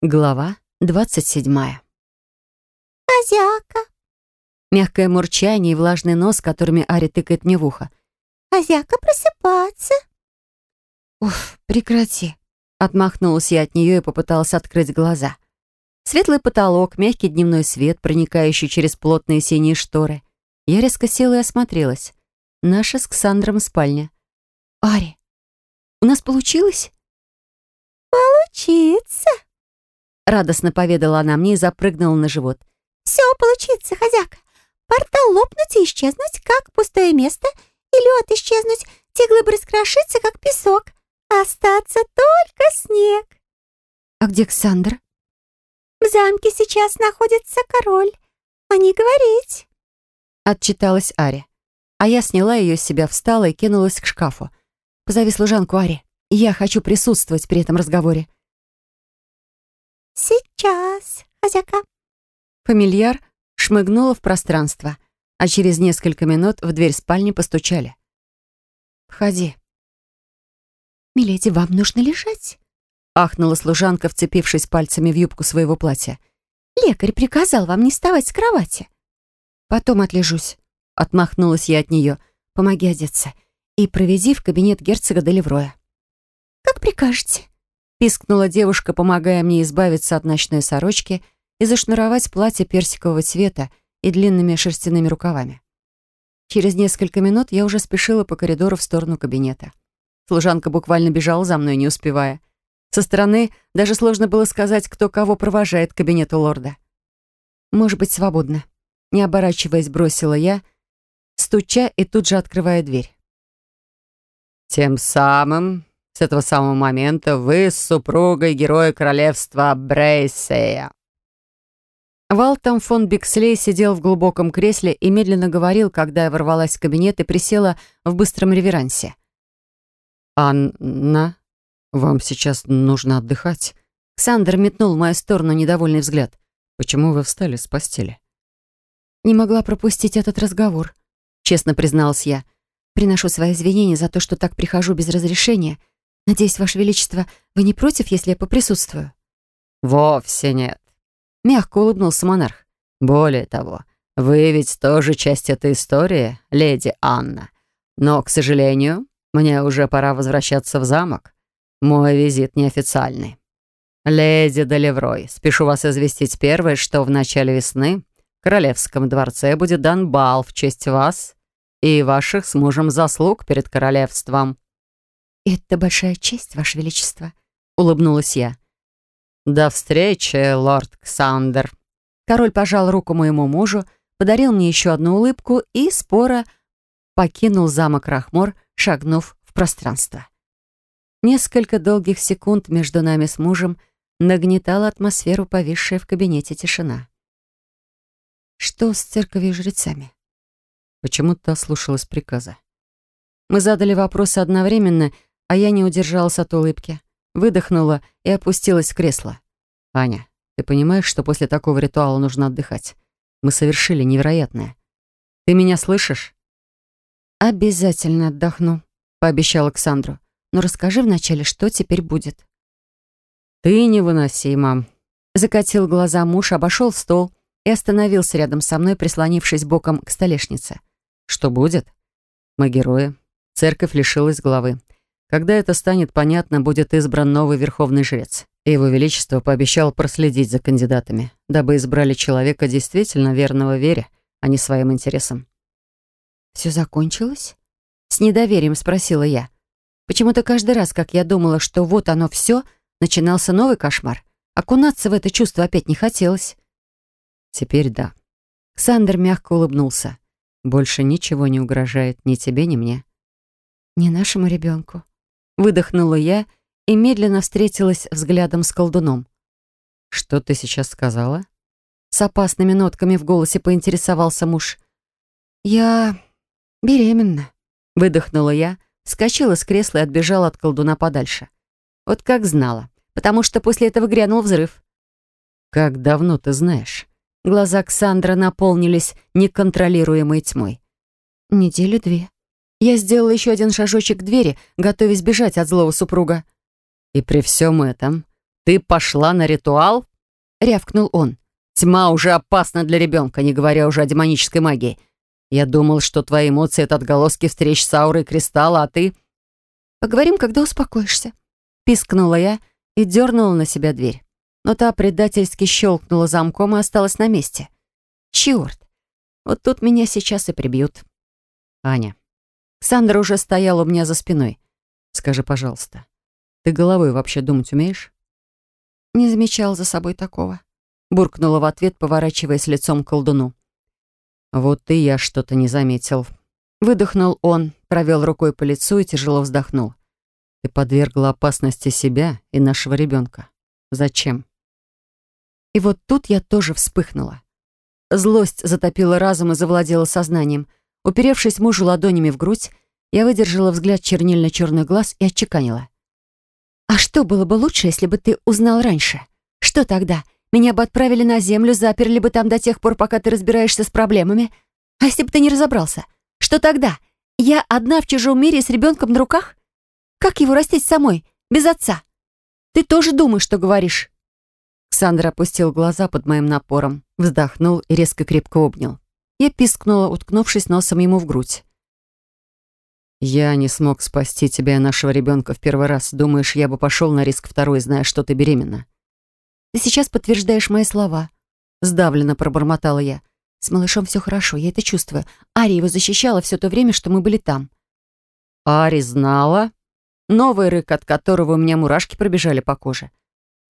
Глава двадцать седьмая. «Хозяка!» Мягкое мурчание и влажный нос, которыми Ари тыкает мне в ухо. «Хозяка, просыпаться!» «Уф, прекрати!» Отмахнулась я от нее и попыталась открыть глаза. Светлый потолок, мягкий дневной свет, проникающий через плотные синие шторы. Я резко села и осмотрелась. Наша с Ксандром спальня. «Ари, у нас получилось?» «Получится!» Радостно поведала она мне и запрыгнула на живот. «Все получится, хозяка. Портал лопнуть и исчезнуть, как пустое место, и лед исчезнуть, тиглыб раскрошиться, как песок, а остаться только снег». «А где Ксандр?» «В замке сейчас находится король. А не говорить». Отчиталась Ари. А я сняла ее с себя, встала и кинулась к шкафу. «Позови служанку, Ари. Я хочу присутствовать при этом разговоре». «Сейчас, хозяйка». Фамильяр шмыгнула в пространство, а через несколько минут в дверь спальни постучали. «Входи». «Миледи, вам нужно лежать», — ахнула служанка, вцепившись пальцами в юбку своего платья. «Лекарь приказал вам не вставать с кровати». «Потом отлежусь», — отмахнулась я от нее. «Помоги одеться и проведи в кабинет герцога Делевроя». «Как прикажете» пискнула девушка, помогая мне избавиться от ночной сорочки и зашнуровать платье персикового цвета и длинными шерстяными рукавами. Через несколько минут я уже спешила по коридору в сторону кабинета. Служанка буквально бежала за мной, не успевая. Со стороны даже сложно было сказать, кто кого провожает к кабинету лорда. «Может быть, свободно», — не оборачиваясь, бросила я, стуча и тут же открывая дверь. «Тем самым с этого самого момента вы с супругой героя королевства Брейсея». Валтом фон Бикслей сидел в глубоком кресле и медленно говорил, когда я ворвалась в кабинет и присела в быстром реверансе. «Анна, вам сейчас нужно отдыхать». Ксандр метнул в мою сторону недовольный взгляд. «Почему вы встали с постели?» «Не могла пропустить этот разговор», — честно призналась я. «Приношу свои извинения за то, что так прихожу без разрешения. «Надеюсь, Ваше Величество, вы не против, если я поприсутствую?» «Вовсе нет», — мягко улыбнулся монарх. «Более того, вы ведь тоже часть этой истории, леди Анна. Но, к сожалению, мне уже пора возвращаться в замок. Мой визит неофициальный. Леди Долеврой, спешу вас известить первое, что в начале весны в Королевском дворце будет дан бал в честь вас» и ваших с мужем заслуг перед королевством». «Это большая честь, Ваше Величество», — улыбнулась я. «До встречи, лорд Ксандер». Король пожал руку моему мужу, подарил мне еще одну улыбку и споро покинул замок Рахмор, шагнув в пространство. Несколько долгих секунд между нами с мужем нагнетала атмосферу, повисшая в кабинете тишина. «Что с церковью и жрецами?» Почему-то слушалась приказа. Мы задали вопросы одновременно — а я не удержалась от улыбки. Выдохнула и опустилась в кресло. «Аня, ты понимаешь, что после такого ритуала нужно отдыхать? Мы совершили невероятное. Ты меня слышишь?» «Обязательно отдохну», — пообещал Александру. «Но расскажи вначале, что теперь будет». «Ты невыносима», — закатил глаза муж, обошел стол и остановился рядом со мной, прислонившись боком к столешнице. «Что будет? Мы герои. Церковь лишилась главы. Когда это станет понятно, будет избран новый верховный жрец. И его величество пообещал проследить за кандидатами, дабы избрали человека действительно верного вере, а не своим интересам. «Все закончилось?» С недоверием спросила я. Почему-то каждый раз, как я думала, что вот оно все, начинался новый кошмар. Окунаться в это чувство опять не хотелось. Теперь да. Сандер мягко улыбнулся. Больше ничего не угрожает ни тебе, ни мне. Ни нашему ребенку. Выдохнула я и медленно встретилась взглядом с колдуном. «Что ты сейчас сказала?» С опасными нотками в голосе поинтересовался муж. «Я беременна», — выдохнула я, вскочила с кресла и отбежала от колдуна подальше. Вот как знала, потому что после этого грянул взрыв. «Как давно ты знаешь?» Глаза Ксандра наполнились неконтролируемой тьмой. «Недели две», я сделала еще один шажочек к двери, готовясь бежать от злого супруга. «И при всем этом ты пошла на ритуал?» — рявкнул он. «Тьма уже опасна для ребенка, не говоря уже о демонической магии. Я думал, что твои эмоции — это отголоски встреч с аурой кристалла, а ты...» «Поговорим, когда успокоишься», — пискнула я и дернула на себя дверь. Но та предательски щелкнула замком и осталась на месте. «Черт! Вот тут меня сейчас и прибьют». «Аня, Сандра уже стояла у меня за спиной. «Скажи, пожалуйста, ты головой вообще думать умеешь?» «Не замечал за собой такого», — буркнула в ответ, поворачиваясь лицом к колдуну. «Вот и я что-то не заметил». Выдохнул он, провел рукой по лицу и тяжело вздохнул. «Ты подвергла опасности себя и нашего ребенка. Зачем?» И вот тут я тоже вспыхнула. Злость затопила разум и завладела сознанием — Уперевшись мужу ладонями в грудь, я выдержала взгляд чернильно-черных глаз и отчеканила. «А что было бы лучше, если бы ты узнал раньше? Что тогда? Меня бы отправили на землю, заперли бы там до тех пор, пока ты разбираешься с проблемами? А если бы ты не разобрался? Что тогда? Я одна в чужом мире с ребенком на руках? Как его растить самой, без отца? Ты тоже думаешь, что говоришь?» Сандра опустил глаза под моим напором, вздохнул и резко крепко обнял. Я пискнула, уткнувшись носом ему в грудь. «Я не смог спасти тебя и нашего ребенка в первый раз. Думаешь, я бы пошел на риск второй, зная, что ты беременна?» «Ты сейчас подтверждаешь мои слова», — сдавленно пробормотала я. «С малышом все хорошо, я это чувствую. Ари его защищала все то время, что мы были там». «Ари знала?» Новый рык, от которого у меня мурашки пробежали по коже.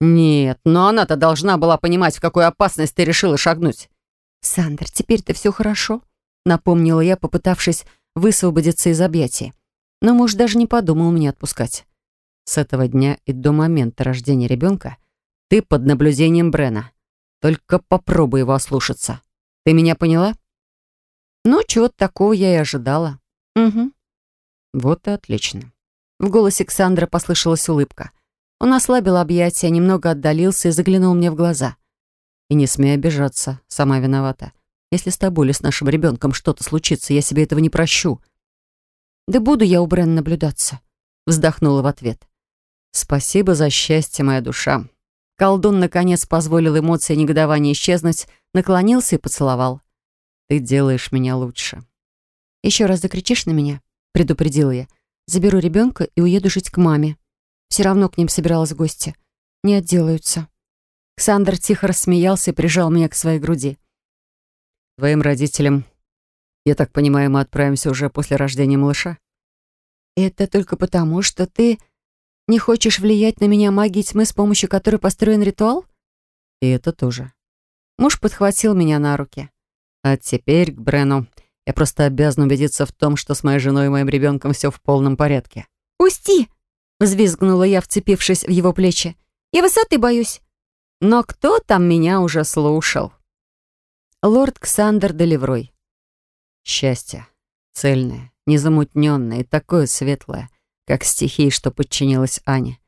«Нет, но она-то должна была понимать, в какую опасность ты решила шагнуть. «Сандер, теперь-то все хорошо», — напомнила я, попытавшись высвободиться из объятий. Но муж даже не подумал меня отпускать. «С этого дня и до момента рождения ребенка ты под наблюдением Брена. Только попробуй его ослушаться. Ты меня поняла?» Ну, чего-то такого я и ожидала. Угу. Вот и отлично. В голосе Александра послышалась улыбка. Он ослабил объятия, немного отдалился и заглянул мне в глаза — и не смей обижаться, сама виновата. Если с тобой или с нашим ребенком что-то случится, я себе этого не прощу». «Да буду я у Брэн наблюдаться», — вздохнула в ответ. «Спасибо за счастье, моя душа». Колдун, наконец, позволил эмоции негодования исчезнуть, наклонился и поцеловал. «Ты делаешь меня лучше». «Еще раз закричишь на меня?» — предупредила я. «Заберу ребенка и уеду жить к маме. Все равно к ним собиралась в гости. Не отделаются». Ксандр тихо рассмеялся и прижал меня к своей груди. «Твоим родителям, я так понимаю, мы отправимся уже после рождения малыша?» «Это только потому, что ты не хочешь влиять на меня магией тьмы, с помощью которой построен ритуал?» «И это тоже». Муж подхватил меня на руки. «А теперь к Брену. Я просто обязан убедиться в том, что с моей женой и моим ребенком все в полном порядке». «Пусти!» — взвизгнула я, вцепившись в его плечи. «Я высоты боюсь. Но кто там меня уже слушал? Лорд Ксандер Деливрой. Счастье. Цельное, незамутненное и такое светлое, как стихии, что подчинилась Ане.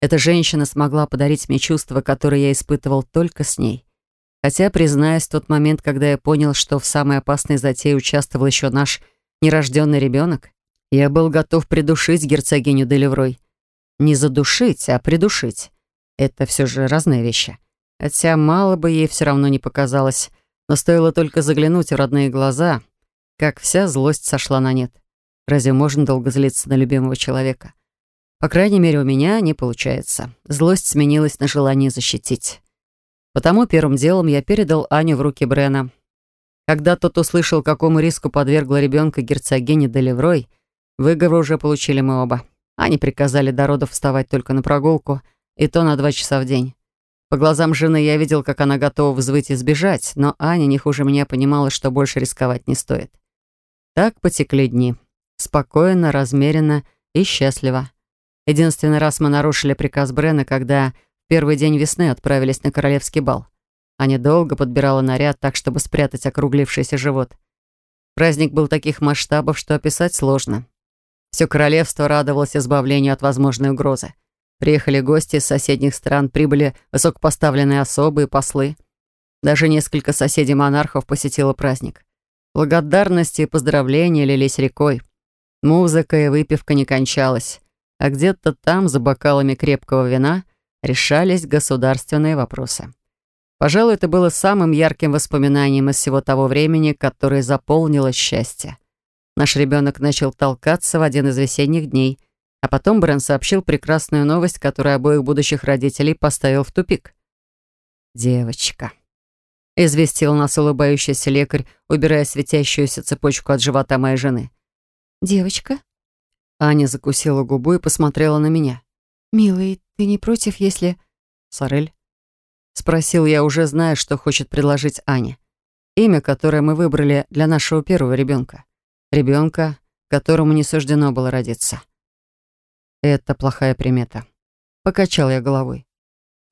Эта женщина смогла подарить мне чувства, которые я испытывал только с ней. Хотя, признаюсь, тот момент, когда я понял, что в самой опасной затее участвовал еще наш нерожденный ребенок, я был готов придушить герцогиню Делеврой. Не задушить, а придушить. Это все же разные вещи. Хотя мало бы ей все равно не показалось, но стоило только заглянуть в родные глаза, как вся злость сошла на нет. Разве можно долго злиться на любимого человека? По крайней мере, у меня не получается. Злость сменилась на желание защитить. Потому первым делом я передал Аню в руки Брена. Когда тот услышал, какому риску подвергла ребенка герцогиня Делеврой, выговор уже получили мы оба. Они приказали до родов вставать только на прогулку — и то на два часа в день. По глазам жены я видел, как она готова взвыть и сбежать, но Аня не хуже меня понимала, что больше рисковать не стоит. Так потекли дни. Спокойно, размеренно и счастливо. Единственный раз мы нарушили приказ Брена, когда в первый день весны отправились на королевский бал. Аня долго подбирала наряд так, чтобы спрятать округлившийся живот. Праздник был таких масштабов, что описать сложно. Все королевство радовалось избавлению от возможной угрозы. Приехали гости из соседних стран, прибыли высокопоставленные особы и послы. Даже несколько соседей монархов посетило праздник. Благодарности и поздравления лились рекой. Музыка и выпивка не кончалась, а где-то там, за бокалами крепкого вина, решались государственные вопросы. Пожалуй, это было самым ярким воспоминанием из всего того времени, которое заполнило счастье. Наш ребенок начал толкаться в один из весенних дней – а потом Брэн сообщил прекрасную новость, которая обоих будущих родителей поставил в тупик. «Девочка», — известил нас улыбающийся лекарь, убирая светящуюся цепочку от живота моей жены. «Девочка?» Аня закусила губу и посмотрела на меня. «Милый, ты не против, если...» «Сорель?» Спросил я, уже зная, что хочет предложить Аня. Имя, которое мы выбрали для нашего первого ребенка. Ребенка, которому не суждено было родиться. Это плохая примета. Покачал я головой.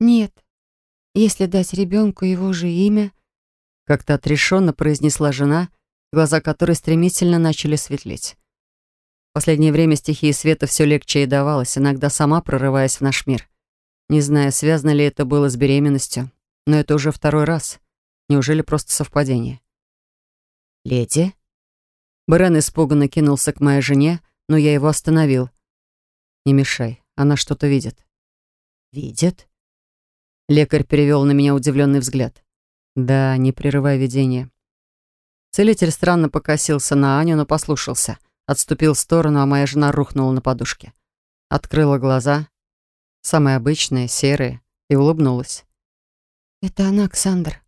Нет. Если дать ребенку его же имя... Как-то отрешенно произнесла жена, глаза которой стремительно начали светлеть. В последнее время стихии света все легче и давалось, иногда сама прорываясь в наш мир. Не знаю, связано ли это было с беременностью, но это уже второй раз. Неужели просто совпадение? «Леди?» Барен испуганно кинулся к моей жене, но я его остановил — «Не мешай, она что-то видит». «Видит?» Лекарь перевел на меня удивленный взгляд. «Да, не прерывай видение». Целитель странно покосился на Аню, но послушался. Отступил в сторону, а моя жена рухнула на подушке. Открыла глаза, самые обычные, серые, и улыбнулась. «Это она, Александр.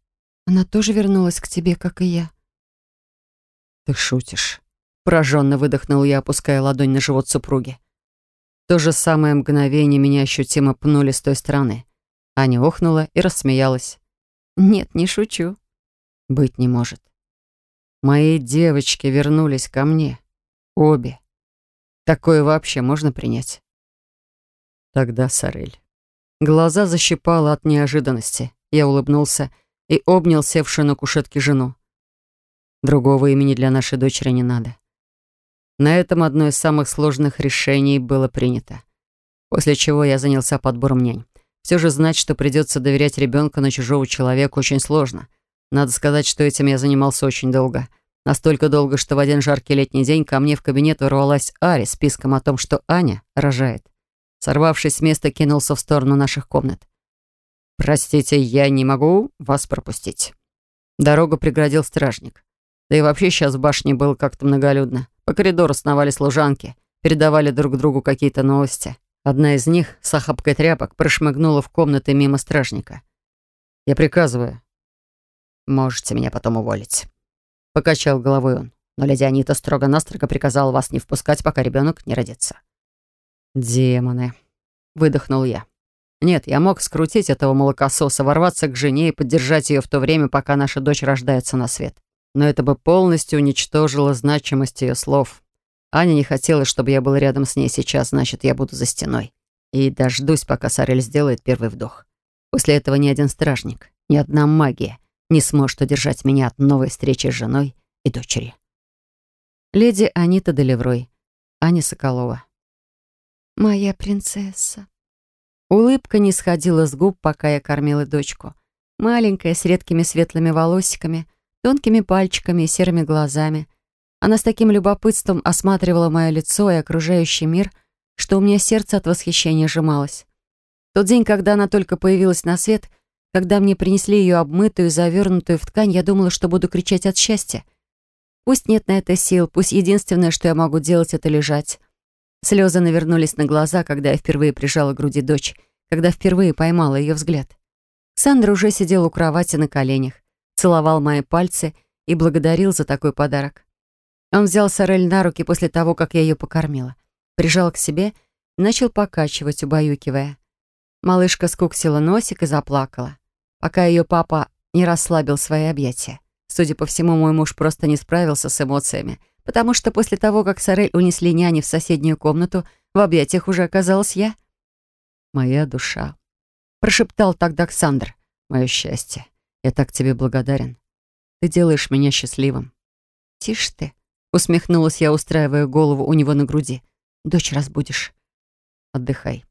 Она тоже вернулась к тебе, как и я». «Ты шутишь». Пораженно выдохнул я, опуская ладонь на живот супруги то же самое мгновение меня ощутимо пнули с той стороны. Аня охнула и рассмеялась. «Нет, не шучу». «Быть не может». Мои девочки вернулись ко мне. Обе. Такое вообще можно принять? Тогда, Сарель. Глаза защипало от неожиданности. Я улыбнулся и обнял севшую на кушетке жену. Другого имени для нашей дочери не надо. На этом одно из самых сложных решений было принято. После чего я занялся подбором нянь. Все же знать, что придется доверять ребенка на чужого человека, очень сложно. Надо сказать, что этим я занимался очень долго. Настолько долго, что в один жаркий летний день ко мне в кабинет ворвалась Ари с писком о том, что Аня рожает. Сорвавшись с места, кинулся в сторону наших комнат. «Простите, я не могу вас пропустить». Дорогу преградил стражник. Да и вообще сейчас в башне было как-то многолюдно. По коридору сновали служанки, передавали друг другу какие-то новости. Одна из них с охапкой тряпок прошмыгнула в комнаты мимо стражника. «Я приказываю». «Можете меня потом уволить», — покачал головой он. «Но леди Анита строго-настрого приказала вас не впускать, пока ребенок не родится». «Демоны», — выдохнул я. Нет, я мог скрутить этого молокососа, ворваться к жене и поддержать ее в то время, пока наша дочь рождается на свет но это бы полностью уничтожило значимость ее слов. Аня не хотела, чтобы я был рядом с ней сейчас, значит, я буду за стеной. И дождусь, пока Сарель сделает первый вдох. После этого ни один стражник, ни одна магия не сможет удержать меня от новой встречи с женой и дочери. Леди Анита Делеврой, Аня Соколова. «Моя принцесса». Улыбка не сходила с губ, пока я кормила дочку. Маленькая, с редкими светлыми волосиками — тонкими пальчиками и серыми глазами. Она с таким любопытством осматривала мое лицо и окружающий мир, что у меня сердце от восхищения сжималось. Тот день, когда она только появилась на свет, когда мне принесли ее обмытую, завернутую в ткань, я думала, что буду кричать от счастья. Пусть нет на это сил, пусть единственное, что я могу делать, это лежать. Слезы навернулись на глаза, когда я впервые прижала к груди дочь, когда впервые поймала ее взгляд. Сандра уже сидела у кровати на коленях целовал мои пальцы и благодарил за такой подарок. Он взял Сорель на руки после того, как я ее покормила, прижал к себе и начал покачивать, убаюкивая. Малышка скуксила носик и заплакала, пока ее папа не расслабил свои объятия. Судя по всему, мой муж просто не справился с эмоциями, потому что после того, как Сорель унесли няни в соседнюю комнату, в объятиях уже оказалась я. «Моя душа», — прошептал тогда Александр. «Мое счастье». Я так тебе благодарен. Ты делаешь меня счастливым». «Тише ты», — усмехнулась я, устраивая голову у него на груди. «Дочь разбудишь». «Отдыхай».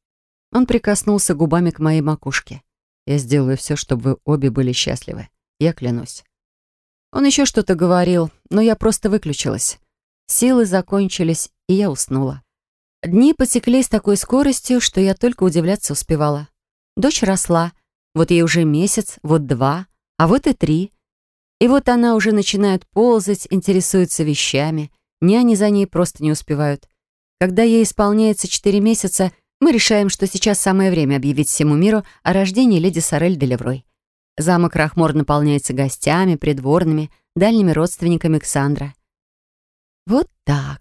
Он прикоснулся губами к моей макушке. «Я сделаю все, чтобы вы обе были счастливы. Я клянусь». Он еще что-то говорил, но я просто выключилась. Силы закончились, и я уснула. Дни потекли с такой скоростью, что я только удивляться успевала. Дочь росла. Вот ей уже месяц, вот два — а вот и три. И вот она уже начинает ползать, интересуется вещами. Няни за ней просто не успевают. Когда ей исполняется четыре месяца, мы решаем, что сейчас самое время объявить всему миру о рождении леди Сорель де Леврой. Замок Рахмор наполняется гостями, придворными, дальними родственниками Ксандра. Вот так.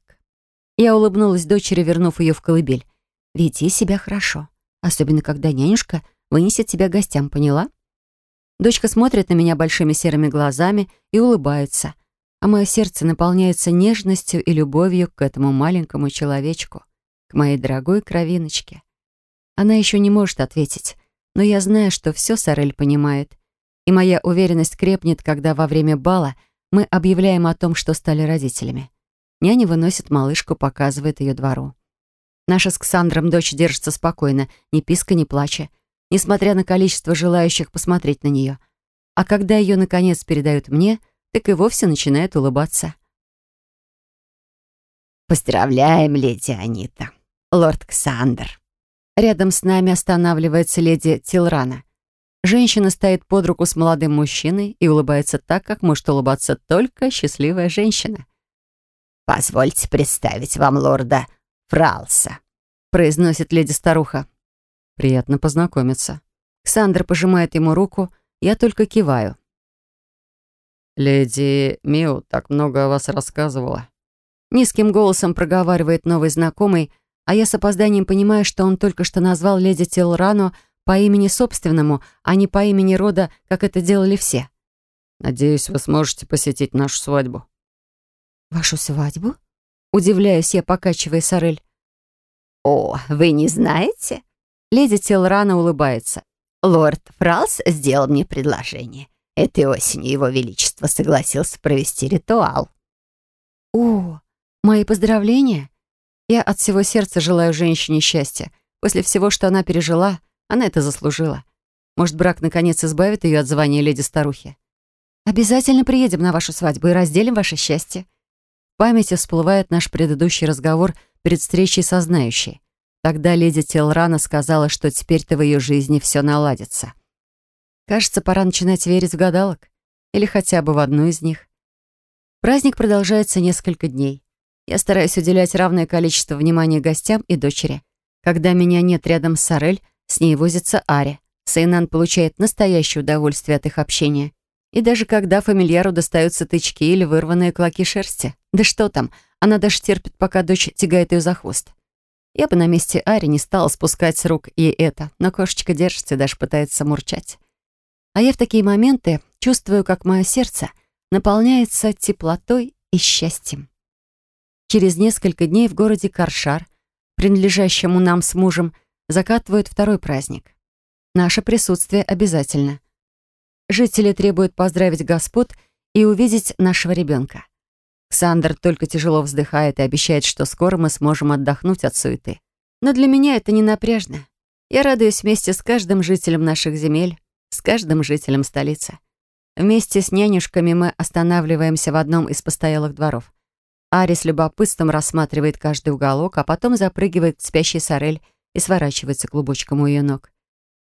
Я улыбнулась дочери, вернув ее в колыбель. «Веди себя хорошо, особенно когда нянюшка вынесет тебя гостям, поняла?» Дочка смотрит на меня большими серыми глазами и улыбается, а мое сердце наполняется нежностью и любовью к этому маленькому человечку, к моей дорогой кровиночке. Она еще не может ответить, но я знаю, что все Сорель понимает, и моя уверенность крепнет, когда во время бала мы объявляем о том, что стали родителями. Няня выносит малышку, показывает ее двору. Наша с Ксандром дочь держится спокойно, ни писка, ни плача, несмотря на количество желающих посмотреть на нее. А когда ее, наконец, передают мне, так и вовсе начинает улыбаться. «Поздравляем, леди Анита, лорд Ксандр!» Рядом с нами останавливается леди Тилрана. Женщина стоит под руку с молодым мужчиной и улыбается так, как может улыбаться только счастливая женщина. «Позвольте представить вам лорда Фралса», — произносит леди-старуха. Приятно познакомиться. Ксандр пожимает ему руку, я только киваю. «Леди Миу так много о вас рассказывала». Низким голосом проговаривает новый знакомый, а я с опозданием понимаю, что он только что назвал леди Тилрану по имени собственному, а не по имени рода, как это делали все. «Надеюсь, вы сможете посетить нашу свадьбу». «Вашу свадьбу?» Удивляюсь я, покачивая сорель. «О, вы не знаете? Леди Телрана улыбается. «Лорд Фралс сделал мне предложение. Этой осенью его величество согласился провести ритуал». «О, мои поздравления!» Я от всего сердца желаю женщине счастья. После всего, что она пережила, она это заслужила. Может, брак наконец избавит ее от звания леди-старухи. «Обязательно приедем на вашу свадьбу и разделим ваше счастье». В памяти всплывает наш предыдущий разговор перед встречей со знающей. Тогда леди Телрана сказала, что теперь-то в ее жизни все наладится. Кажется, пора начинать верить в гадалок. Или хотя бы в одну из них. Праздник продолжается несколько дней. Я стараюсь уделять равное количество внимания гостям и дочери. Когда меня нет рядом с Сорель, с ней возится Ари. Сейнан получает настоящее удовольствие от их общения. И даже когда фамильяру достаются тычки или вырванные клоки шерсти. Да что там, она даже терпит, пока дочь тягает ее за хвост. Я бы на месте Ари не стала спускать с рук ей это, но кошечка держится и даже пытается мурчать. А я в такие моменты чувствую, как мое сердце наполняется теплотой и счастьем. Через несколько дней в городе Каршар, принадлежащему нам с мужем, закатывают второй праздник. Наше присутствие обязательно. Жители требуют поздравить господ и увидеть нашего ребенка. Ксандр только тяжело вздыхает и обещает, что скоро мы сможем отдохнуть от суеты. Но для меня это не напряжно. Я радуюсь вместе с каждым жителем наших земель, с каждым жителем столицы. Вместе с нянюшками мы останавливаемся в одном из постоялых дворов. Ари с любопытством рассматривает каждый уголок, а потом запрыгивает в спящий сорель и сворачивается клубочком у ее ног.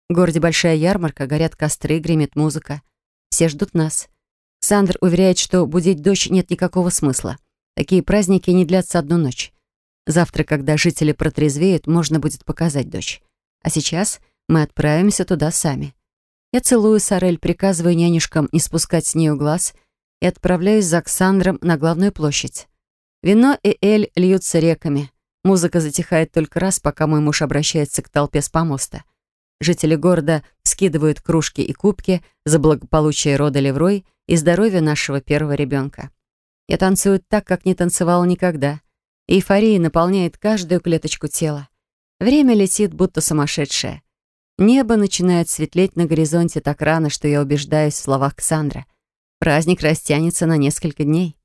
В городе большая ярмарка, горят костры, гремит музыка. Все ждут нас. Сандр уверяет, что будить дочь нет никакого смысла. Такие праздники не длятся одну ночь. Завтра, когда жители протрезвеют, можно будет показать дочь. А сейчас мы отправимся туда сами. Я целую Сарель, приказываю нянюшкам не спускать с нее глаз и отправляюсь за Оксандром на главную площадь. Вино и эль льются реками. Музыка затихает только раз, пока мой муж обращается к толпе с помоста — Жители города скидывают кружки и кубки за благополучие рода Леврой и здоровье нашего первого ребенка. Я танцую так, как не танцевала никогда. Эйфория наполняет каждую клеточку тела. Время летит, будто сумасшедшее. Небо начинает светлеть на горизонте так рано, что я убеждаюсь в словах Ксандра. Праздник растянется на несколько дней.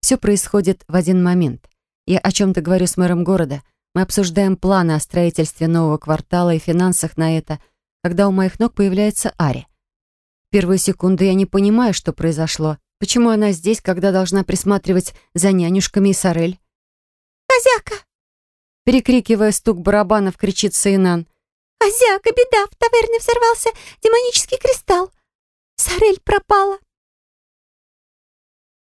Все происходит в один момент. Я о чем-то говорю с мэром города — мы обсуждаем планы о строительстве нового квартала и финансах на это, когда у моих ног появляется Ари. В первые секунды я не понимаю, что произошло. Почему она здесь, когда должна присматривать за нянюшками и сорель? «Хозяка!» Перекрикивая стук барабанов, кричит Саинан. «Хозяка, беда! В таверне взорвался демонический кристалл! Сорель пропала!»